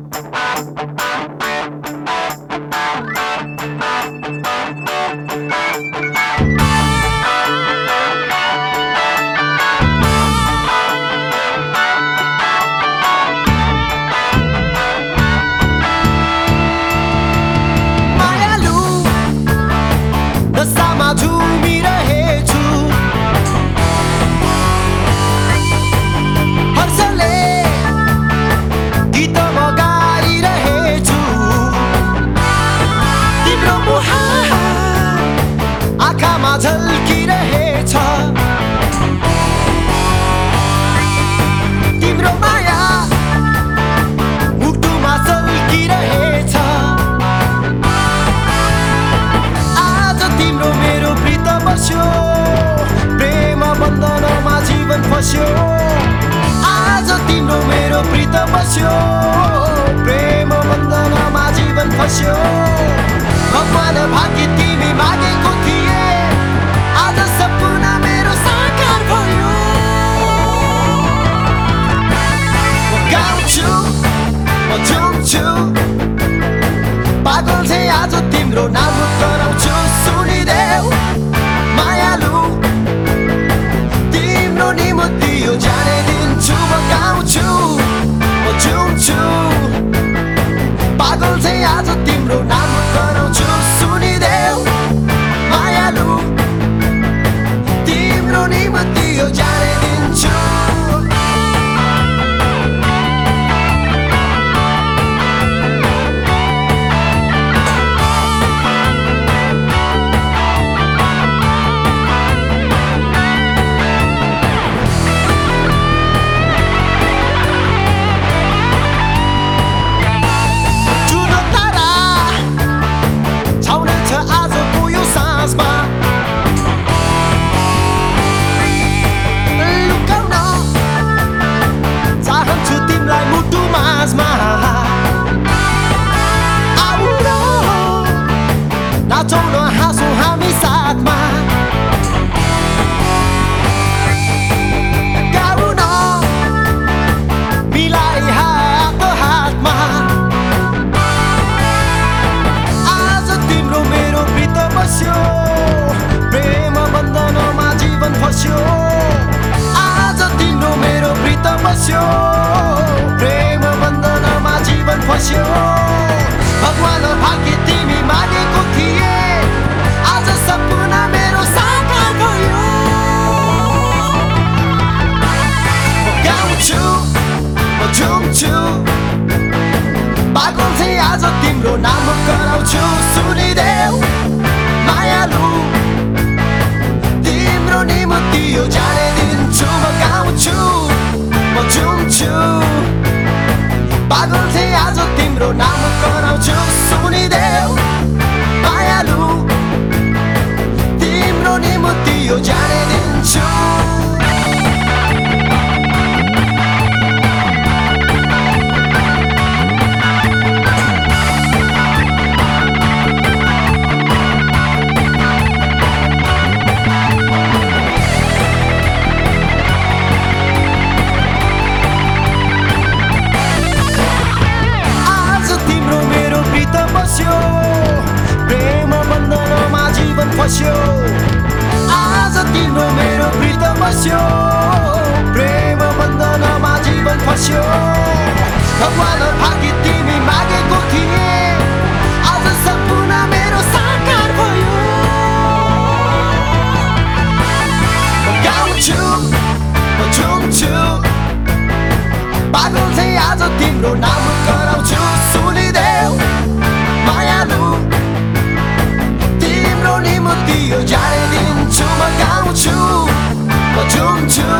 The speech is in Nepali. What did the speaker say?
Thank you. बस्यो प्रेम बन्धनमा जीवन फस्यो। आज तिम्रो मेरो प्रीत बस्यो। प्रेम बन्धनमा जीवन फस्यो। भगवान भाग्य तिमी मागेको थिए। आज सपना मेरो साकार भयो। गाउँछु म झुम्छु। पागल चाहिँ आज तिम्रो नाम कराउँछु ma Dio già rinuncio प्रीत बस्यो प्रेम बन्धनमा जीवन फस्यो आज तिम्रो मेरो प्रीत बस्यो प्रेम बन्धनमा जीवन फस्यो भगवान भाग्य तिमी मागेको थिए आज सपना मेरो साकार भयो गाउँछु झुम्छु पागल चाहिँ आज तिम्रो नाम कराउँछु सुनिदेऊ कराउँछु सुनिदेऊ फस्यो आज तिम्रो मेरो प्रीत बस्यो प्रेम बन्धनमा जीवन फस्यो भगवान भाग्य तिमी मागेको थिए आज सपना मेरो साकार भयो गाउँछु झुम्छु पागल चाहिँ आज तिम्रो नाम कराउँछु म झुम्छु